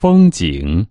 风景。